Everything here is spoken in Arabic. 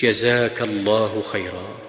جزاك الله خيرا.